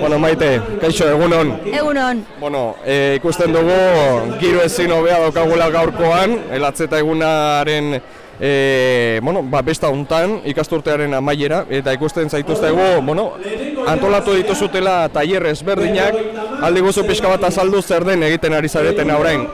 Bueno, maite, kaixo, egunon. Egunon, Bueno, e, ikusten dugu, giro ezin hobea daukagula gaurkoan, elatzeta egunaren e, bueno, ba, besta hontan ikasturtearen amaiera, eta ikusten zaituztegu, bueno, antolatu dituzutela tailer ezberdinak, aldi guzu pixka bat azaldu zer den egiten ari zareten orain.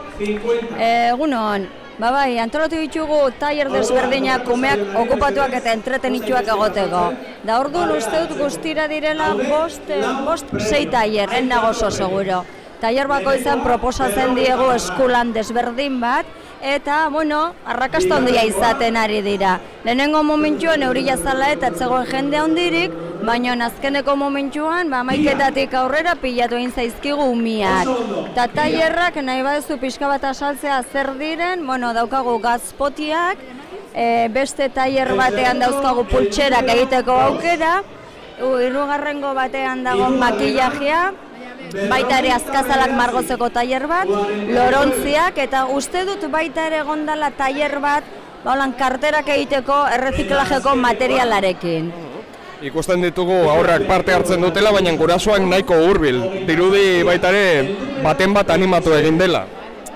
egunon. Ba bai, antolatu ditugu tailer desberdinak kumeak okupatuak eta entretenituak egoteko. Da orduan uste dut guztira direla bost, eh, bost sei tailer, en nago oso seguro. Tailer bakoitzan proposatzen diegu eskulan desberdin bat, eta, bueno, arrakasta handia izaten ari dira. Lehenengo momentuan euria zala eta etzegoen jende handirik, baina azkeneko momentuan, ba, maiketatik aurrera pilatu egin zaizkigu umiak. Eta tailerrak nahi baduzu pixka bat asaltzea zer diren, bueno, daukagu gazpotiak, e, beste tailer batean dauzkagu pultserak egiteko aukera, u, hirugarrengo batean dago makillajea, baita ere azkazalak margotzeko tailer bat, lorontziak, eta uste dut baita ere gondala tailer bat, ba, karterak egiteko erreziklajeko materialarekin. Ikusten ditugu aurrak parte hartzen dutela, baina gurasoak nahiko hurbil. Dirudi baita ere baten bat animatu egin dela.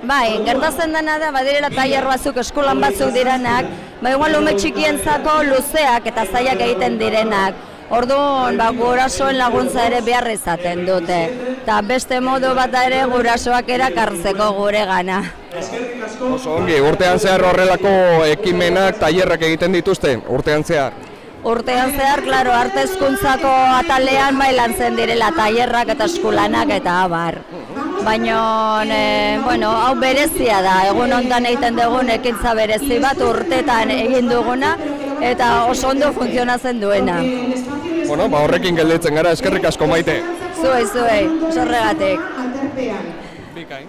Bai, gertatzen dena da, badirela tailer batzuk, eskolan batzuk direnak, ba igual ume txikientzako luzeak eta zaiak egiten direnak. Orduan, ba, gurasoen laguntza ere behar izaten dute. Eta beste modu bat ere gurasoak erakartzeko gure gana. Oso ongi, urtean zehar horrelako ekimenak, tailerrak egiten dituzte, urtean zehar. Urtean zehar, klaro, arte hezkuntzako atalean bai lantzen direla tailerrak eta eskulanak eta abar. Baina, e, bueno, hau berezia da, egun ondan egiten dugun ekintza berezi bat urtetan egin duguna eta oso ondo funtzionatzen duena. Bueno, ba horrekin gelditzen gara, eskerrik asko maite. Zuei, zuei, sorregatik. Bikain.